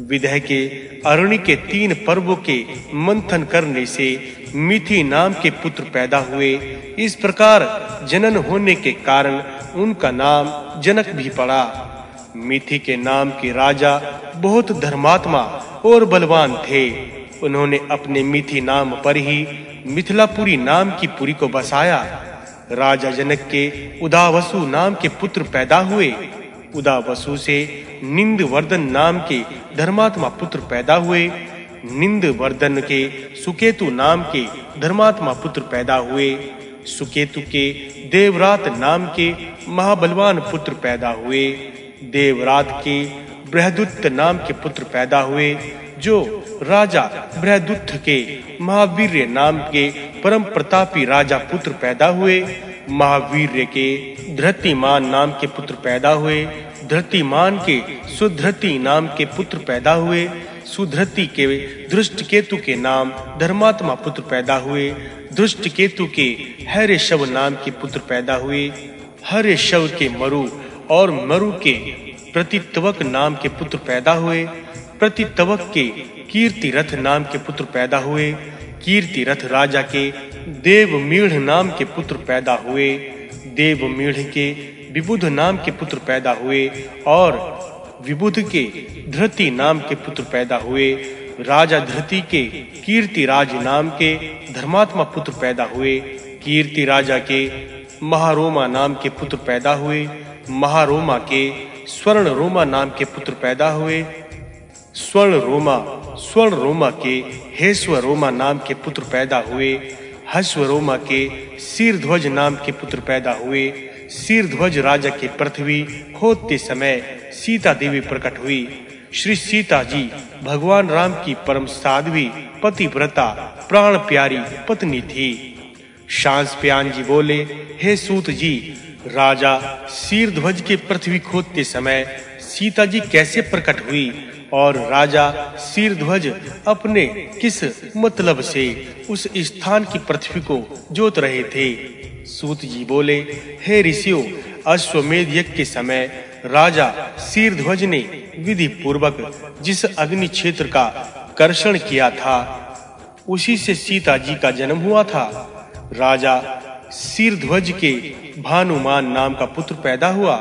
विदह के अरण्य के तीन पर्वों के मंथन करने से मिथि नाम के पुत्र पैदा हुए। इस प्रकार जनन होने के कारण उनका नाम जनक भी पड़ा। मिथि के नाम के राजा बहुत धर्मात्मा और बलवान थे। उन्होंने अपने मिथि नाम पर ही मिथिलापुरी नाम की पुरी को बसाया। राजा जनक के उदावसु नाम के पुत्र पैदा हुए। उदावसु से निंदवर्धन नाम के धर्मात्मा पुत्र पैदा हुए। निंदवर्धन के सुकेतु नाम के धर्मात्मा पुत्र पैदा हुए। सुकेतु के देवरात नाम के महाबलवान पुत्र पैदा हुए। देवरात के बृहदुत्त नाम के पुत्र पैदा हुए, जो राजा बृहदुत्त के महावीर नाम के परम प्रतापी राजा पुत्र पैदा हुए। महावीर के धृतिमान नाम के पुत्र पैदा हुए, धृतिमान के सुधृति नाम के पुत्र पैदा हुए, सुधृति के दृष्ट केतु के नाम धर्मात्मा पुत्र पैदा हुए दृष्ट केतु के हरे शव नाम के पुत्र पैदा हुए हरे शव के मरु और मरु के प्रतितवक नाम के पुत्र पैदा हुए, प्रतितवक के कीर्ति रथ नाम के पुत्र पैदा हुए कीर्ति रथ राजा के देवमीढ़ नाम के पुत्र पैदा हुए देवमीढ़ के विबुध नाम के पुत्र पैदा हुए और विबुध के धृति नाम के पुत्र पैदा हुए। राजा धृति के कीर्ति राज नाम के धर्मात्मा पुत्र पैदा हुए। कीर्ति राजा के महारोमा नाम के पुत्र पैदा हुए। महारोमा के स्वर्ण रोमा नाम के पुत्र पैदा हुए। स्वर्ण रोमा स्वर्ण रोमा के हेस्व रोमा नाम के पुत्र पैदा हुए। हस्व रोमा के शीरध्वज नाम के पुत्र पैदा हुए। शीरध्वज राजा के पृथ्वी खोदते समय सीता देवी प्रकट हुई। श्री सीता जी भगवान राम की परम साध्वी, पतिव्रता, प्राण प्यारी पत्नी थी। शांस प्यान जी बोले, हे सूत जी, राजा शीरध्वज के पृथ्वी खोदते समय सीता जी कैसे प्रकट हुई? और राजा शीरध्वज अपने किस मतलब से उस स्थान की पृथ्वी को जोत रहे थे? सूत जी बोले, हे ऋषियों, अश्वमेध यज्ञ के समय राजा शीरध्वज ने विधि पूर्वक जिस अग्नि क्षेत्र का कर्षण किया था, उसी से सीता जी का जन्म हुआ था। राजा शीरध्वज के भानुमान नाम का पुत्र पैदा हुआ।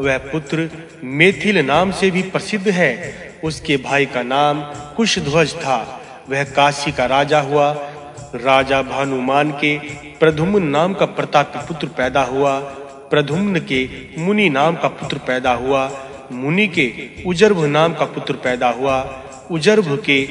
वह पुत्र मेथिल नाम से भी प्रसिद्ध है। उसके भाई का नाम कुशध्वज था। वह काशी का राजा हुआ। राजा भानुमान के प्रधुम्न नाम का प्रतापी पुत्र पैदा हुआ। प्रधुम्न के मुनि नाम का पुत्र पैदा हुआ। मुनि के उजर्भ नाम का पुत्र पैदा हुआ। उजर्भ के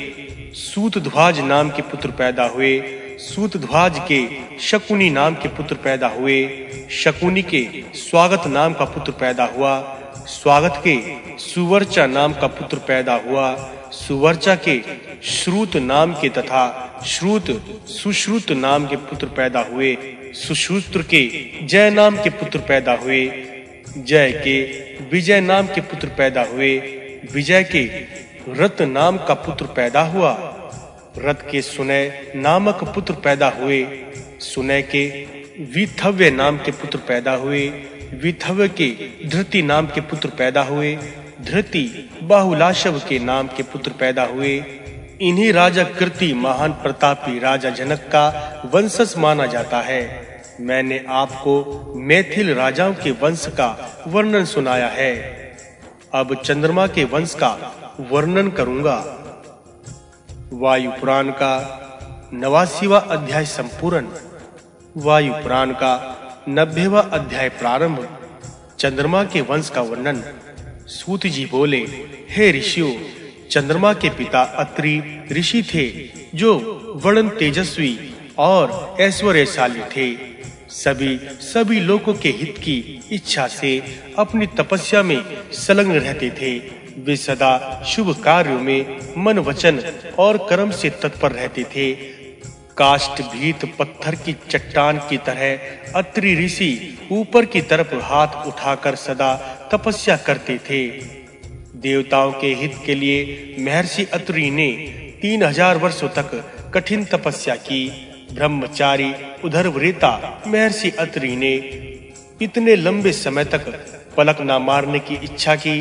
सूतध्वज नाम के पुत्र पैदा हुए। सूतध्वज के शकुनी नाम के पुत्र पैदा हुए। शकुनी के स्वागत नाम का पुत्र पैदा हुआ। स्वागत के सुवर्चा नाम का पुत्र पैदा हुआ। सुवर्चा के श्रुत नाम के तथा श्रुत, सुश्रुत नाम के पुत्र पैदा हुए। सुश्रुत के जय नाम के पुत्र पैदा हुए। जय के विजय नाम के पुत्र पैदा हुए। विजय के रत नाम का पुत्र पैदा हुआ। रत के सुनय नामक पुत्र पैदा हुए। सुनय के विथव्य नाम के पुत्र पैदा हुए। विथव्य के धृति नाम के पुत्र पैदा हुए, धृति बाहुलाशव के नाम के पुत्र पैदा हुए। इन्हीं राजा कृति महान प्रतापी राजा जनक का वंशज माना जाता है। मैंने आपको मैथिल राजाओं के वंश का वर्णन सुनाया है। अब चंद्रमा के वंश का वर्णन करूँगा। वायु पुराण का नवासीवा अध्याय संपूर्ण। वायु पुराण का नब्बेवा अध्याय प्रारंभ। चंद्रमा के वंश का वर्णन। सूत जी बोले, हे ऋषियों, चंद्रमा के पिता अत्रि ऋषि थे, जो वर्णन तेजस्वी और ऐश्वर्यशाली थे। सभी सभी लोगों के हित की इच्छा से अपनी तपस्या में संलग्न रहते थे। वे सदा शुभ कार्यों में मन वचन और कर्म से तत्पर रहते थे। काष्ट भीत पत्थर की चट्टान की तरह अत्रि ऋषि ऊपर की तरफ़ हाथ उठाकर सदा तपस्या करते थे। देवताओं के हित के लिए महर्षि अत्रि ने तीन हज़ार वर्षों तक कठिन तपस्या की। ब्रह्मचारी उधर वृता महर्षि अत्रि ने इतने लंबे समय तक पलक न मारने की इच्छा की।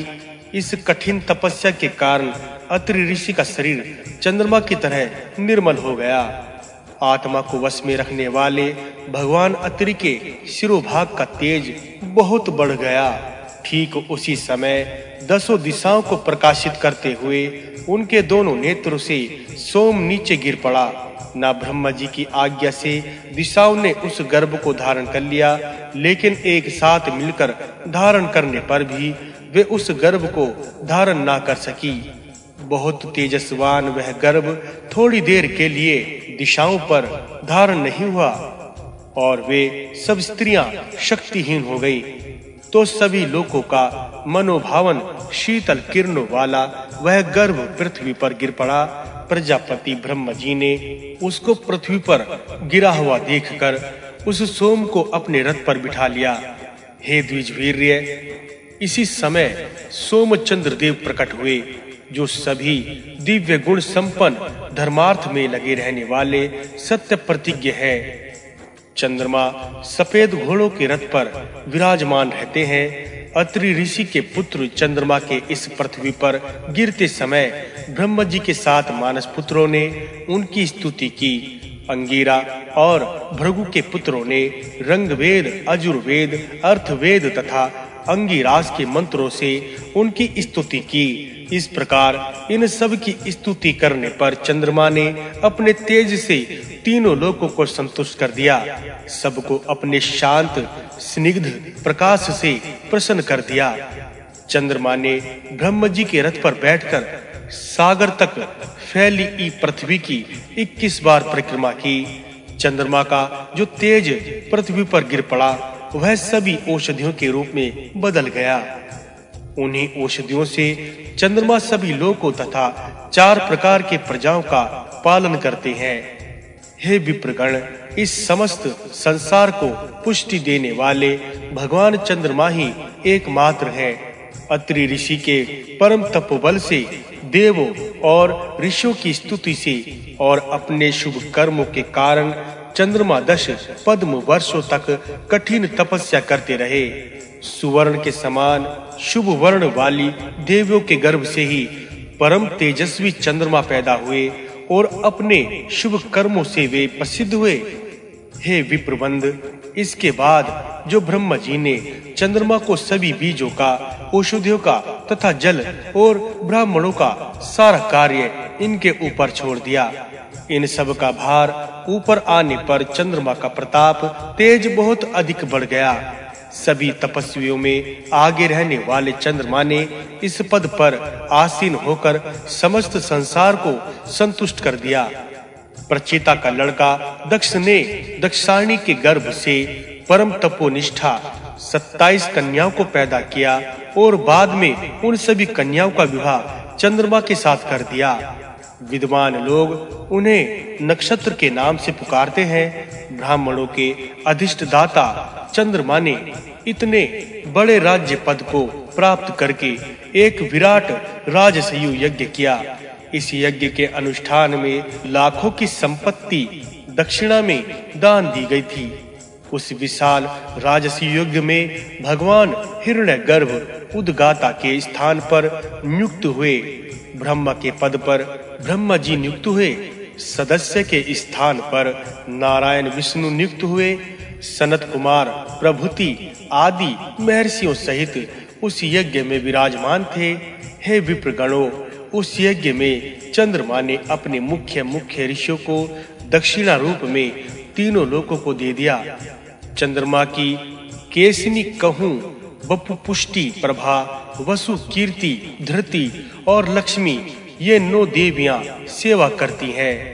इस कठिन तपस्या के कारण अत्रि ऋषि का शरीर चंद्रमा की तरह निर्मल हो गया। आत्मा को वश में रखने वाले भगवान अत्रि के शिरोभाग का तेज बहुत बढ़ गया। ठीक उसी समय दसों दिशाओं को प्रकाशित करते हुए उनके दोनों नेत्रों से सोम नीचे गिर पड़ा। ना ब्रह्मा जी की आज्ञा से दिशाओं ने उस गर्भ को धारण कर लिया, लेकिन एक साथ मिलकर धारण करने पर भी वे उस गर्भ को धारण ना कर सकी। बहुत तेजस्वान वह गर्भ थोड़ी देर के लिए दिशाओं पर धारण नहीं हुआ और वे सब स्त्रियाँ शक्तिहीन हो गई। तो सभी लोगों का मनोभावन शीतल किरणों वाला वह गर्भ पृथ्वी पर गिर पड़ा। प्रजापति ब्रह्म जी ने उसको पृथ्वी पर गिरा हुआ देखकर उस सोम को अपने रथ पर बिठा लिया। हे द्विजवीर्य, इसी समय सोमचंद्र देव प्रकट हुए। जो सभी दिव्य गुण संपन्न धर्मार्थ में लगे रहने वाले सत्य प्रतिज्ञ है। चंद्रमा सफ़ेद घोड़ों के रथ पर विराजमान रहते हैं। अत्रि ऋषि के पुत्र चंद्रमा के इस पृथ्वी पर गिरते समय ब्रह्म जी के साथ मानस पुत्रों ने उनकी स्तुति की। अंगीरा और भृगु के पुत्रों ने रंगवेद, अजुर्वेद, अर्थवेद तथा अंगिरास के मंत्रों से उनकी स्तुति की। इस प्रकार इन सब की स्तुति करने पर चंद्रमा ने अपने तेज से तीनों लोगों को संतुष्ट कर दिया। सबको अपने शांत, स्निग्ध प्रकाश से प्रसन्न कर दिया। चंद्रमा ने ब्रह्म जी के रथ पर बैठकर सागर तक फैली ई पृथ्वी की 21 बार परिक्रमा की। चंद्रमा का जो तेज पृथ्वी पर गिर पड़ा, वह सभी औषधियों के रूप में बदल गया। उन्हीं औषधियों से चंद्रमा सभी लोगों तथा चार प्रकार के प्रजाओं का पालन करते हैं। हे विप्रगण, इस समस्त संसार को पुष्टि देने वाले भगवान चंद्रमा ही एकमात्र है। अत्रि ऋषि के परम तपोबल से देवों और ऋषियों की स्तुति से और अपने शुभ कर्मों के कारण चंद्रमा दश पद्म वर्षों तक कठिन तपस्या करते रहे। सुवर्ण के समान शुभ वर्ण वाली देवियों के गर्भ से ही परम तेजस्वी चंद्रमा पैदा हुए और अपने शुभ कर्मों से वे प्रसिद्ध हुए। हे विप्रबंध, इसके बाद जो ब्रह्मा जी ने चंद्रमा को सभी बीजों का, औषधियों का तथा जल और ब्राह्मणों का सारा कार्य इनके ऊपर छोड़ दिया। इन सब का भार ऊपर आने पर चंद्रमा का प्रताप तेज बहुत अधिक बढ़ गया। सभी तपस्वियों में आगे रहने वाले चंद्रमा ने इस पद पर आसीन होकर समस्त संसार को संतुष्ट कर दिया। प्रचेता का लड़का दक्ष ने दक्षाणी के गर्भ से परम तपोनिष्ठा 27 कन्याओं को पैदा किया और बाद में उन सभी कन्याओं का विवाह चंद्रमा के साथ कर दिया। विद्वान लोग उन्हें नक्षत्र के नाम से पुकारते हैं। ब्राह्मणों के अधिष्ठ दाता चंद्रमा ने इतने बड़े राज्य पद को प्राप्त करके एक विराट राजसयु यज्ञ किया। इस यज्ञ के अनुष्ठान में लाखों की संपत्ति दक्षिणा में दान दी गई थी। उस विशाल राजसी यज्ञ में भगवान हिरण्य गर्भ उद्गाता के स्थान पर नियुक्त हुए। ब्रह्मा के पद पर ब्रह्मा जी नियुक्त हुए, सदस्य के स्थान पर नारायण विष्णु नियुक्त हुए, सनत कुमार, प्रभुति आदि महर्षियों सहित उस यज्ञ में विराजमान थे। हे विप्रगणों, उस यज्ञ में चंद्रमा ने अपने मुख्य मुख्य ऋषियों को दक्षिणा रूप में तीनों लोकों को दे दिया। चंद्रमा की केसनी कहूँ बपु पुष्टि प्रभा वसु कीर्ति धृति और लक्ष्मी ये नौ देवियाँ सेवा करती हैं।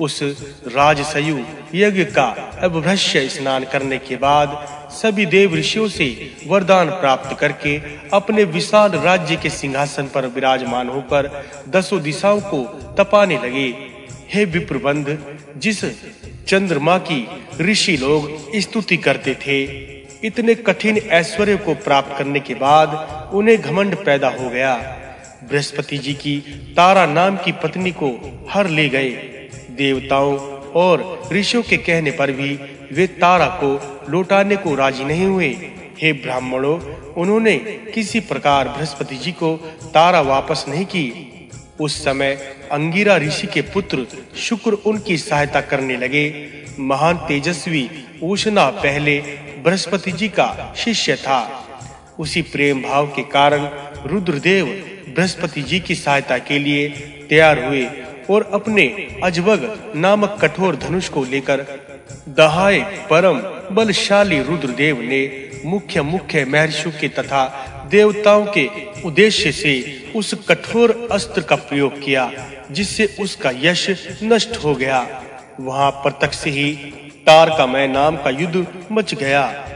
उस राजसयु यज्ञ का अभ्रश्य स्नान करने के बाद सभी देव ऋषियों से वरदान प्राप्त करके अपने विशाल राज्य के सिंहासन पर विराजमान होकर दसों दिशाओं को तपाने लगे। हे विप्रबंध, जिस चंद्रमा की ऋषि लोग स्तुति करते थे, इतने कठिन ऐश्वर्य को प्राप्त करने के बाद उन्हें घमंड पैदा हो गया। बृहस्पति जी की तारा नाम की पत्नी को हर ले गए। देवताओं और ऋषियों के कहने पर भी वे तारा को लौटाने को राज़ी नहीं हुए। हे ब्राह्मणों, उन्होंने किसी प्रकार बृहस्पति जी को तारा वापस नहीं की। उस समय अंगिरा ऋषि के पुत्र शुक्र उनकी सहायता करने लगे। महान तेजस्वी उष्णा पहले बृहस्पति जी का शिष्य था। उसी प्रेम भाव के कारण रुद्रदेव बृहस्पति जी की सहायता के लिए तैयार हुए और अपने अजवग नामक कठोर धनुष को लेकर दहाए परम बलशाली रुद्रदेव ने मुख्य मुख्य महर्षियों के तथा देवताओं के उद्देश्य से उस कठोर अस्त्र का प्रयोग किया, जिससे उसका यश नष्ट हो गया। वहाँ प्रत्यक्ष ही तारकामय नाम का युद्ध मच गया।